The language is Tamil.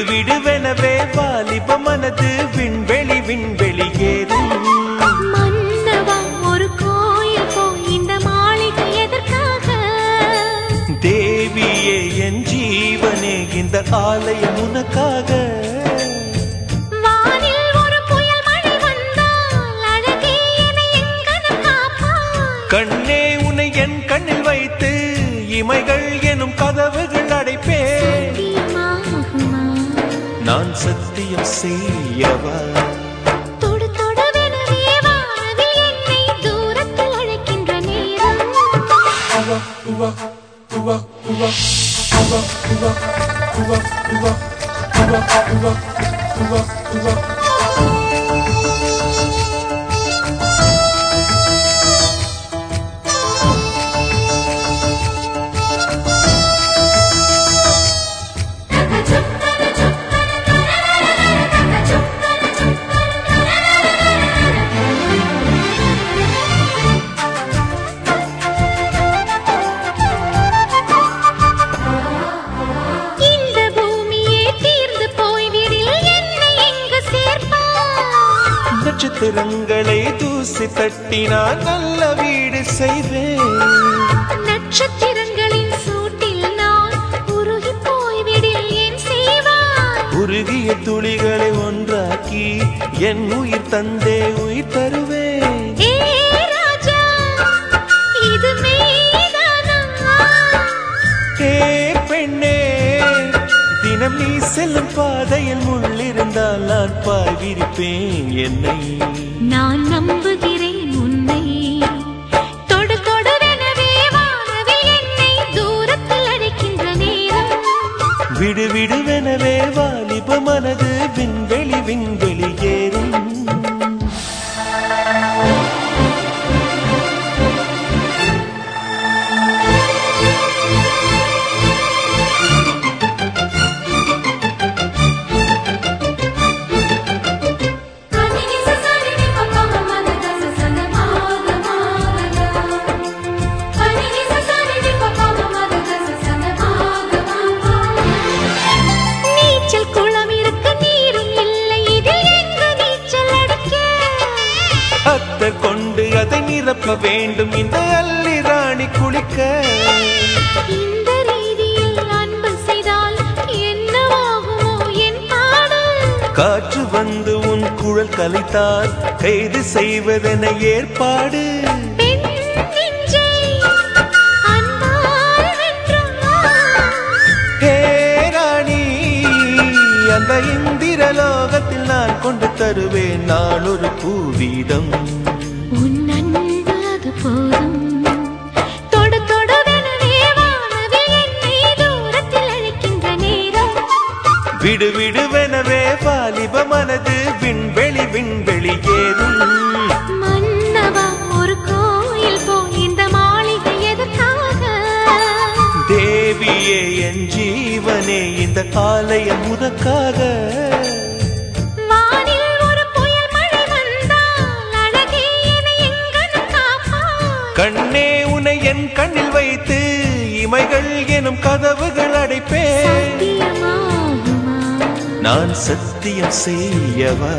விடு விடுவெனவே வாலிப மனது விண்வெளி விண்வெளி ஏறும். ஒரு கோயில் போய் இந்த மாளிகை எதற்காக? தேவியே என் ஜீவனே இந்த ஆலயம் உனக்காக. வானில் ஒரு புயல் மழை வந்தால் அழகே என்னை எங்கனம் காப்பாய் கண்ணே உன்னை என் கண்ணில் வைத்து இமைகள் எனும் கதவுகள் அடைப்பேன். சத்தியம் செய்யவா தொடு தொடுவெனவே வானவில் என்னை தூரத்தில் அழைக்கின்ற நேரம் இந்த நட்சத்திரங்களை தூசி தட்டினால் நல்ல வீடு செய்வேன். நட்சத்திரங்களின் சூட்டில் நான் உருகி போய்விடில் என் செய்வாய்? உருகிய துளிகளை ஒன்றாக்கி என் உயிர் தந்தே உயிர் தருவேன் தினம் நீ செல்லும் பாதையில் முள்ளிருந்தால் நான் பாய் விரிப்பேன் என்னை. நான் நம்புகிறேன் உன்னை. தொடு தொடுவெனவே வானவில் என்னை. தூரத்தில் அழைக்கின்ற நேரம். விடு விடுவெனவே வாலிப மனது விண்வெளி விண்வெளி நிரப்ப வேண்டும் இந்த அல்லி ராணி குளிக்க. இந்த ரீதியில் அன்பு செய்தால் என்னவாகுமோ என் பாடல்? காற்று வந்து உன் குழல் கலைத்தால் கைது செய்வதென ஏற்பாடு. அந்த இந்திர லோகத்தில் நான் கொண்டு தருவேன் நான் ஒரு பூவீதம் விடு விடுவெனவே வாலிப மனது விண்வெளி விண்வெளி ஏறும். மன்னவா ஒரு கோயில் போய் இந்த மாளிகை எதற்காக? தேவியே என் ஜீவனே இந்த ஆலயம் உனக்காக. கண்ணே உனை என் கண்ணில் வைத்து இமைகள் எனும் கதவுகள் அடைப்பேன். நான் சத்தியம் செய்யவா